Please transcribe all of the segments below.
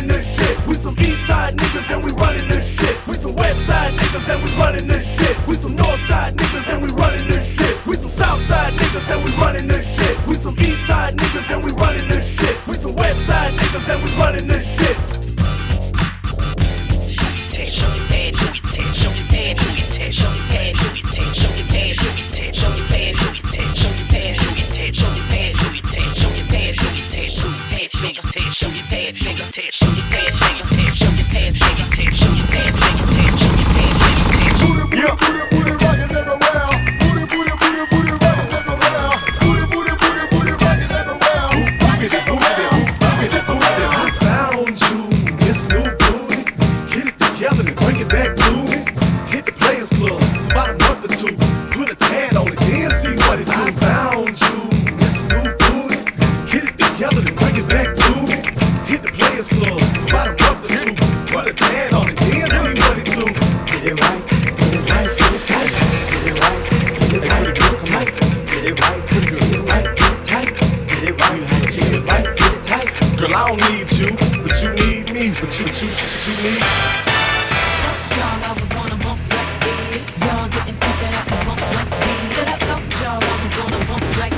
in the test, shoot it, test. I don't need you, but you need me. But you, but you, but you need. y'all I was gonna bump like this. Y'all didn't think that I could bump like. I y'all I was gonna bump like.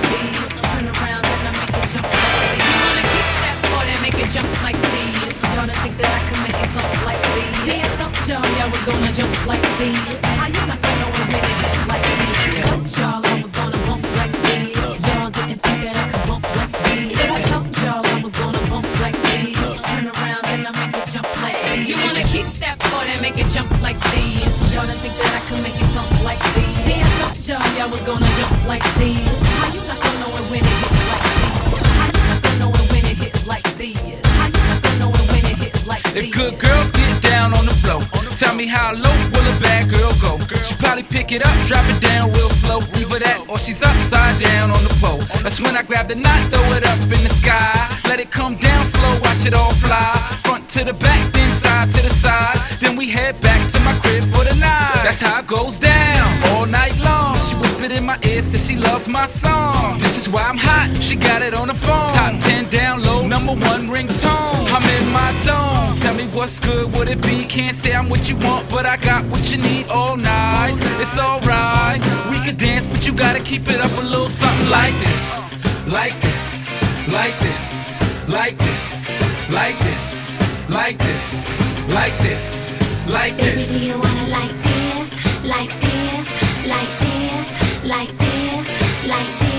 Turn around and I make it jump like this. You wanna that that make it jump like. Y'all didn't think that I could make it bump like I y'all y'all was gonna jump like. That that make it jump like this. Y'all didn't think that I could make it like this. See, I told y'all y'all was gonna jump like this. How you not gonna know it when it hit like this? How you not gonna know it when it hit like this? How you not gonna know it when it hit like this? If good girls get down on the floor, tell me how low will a bad girl go? She probably pick it up, drop it down real slow. Either that or she's upside down on the pole. That's when I grab the knot, throw it up in the sky. Let it come down slow, watch it all fly. Front to the back, then side to the side. That's how it goes down all night long. She whispered in my ear, said she loves my song. This is why I'm hot. She got it on the phone. Top 10 download, number one ringtone. I'm in my zone. Tell me what's good, would it be? Can't say I'm what you want, but I got what you need all night. It's alright. We could dance, but you gotta keep it up a little something like this. Like this, like this, like this, like this, like this, like this, like this. Baby, do you wanna like this, like this, like this,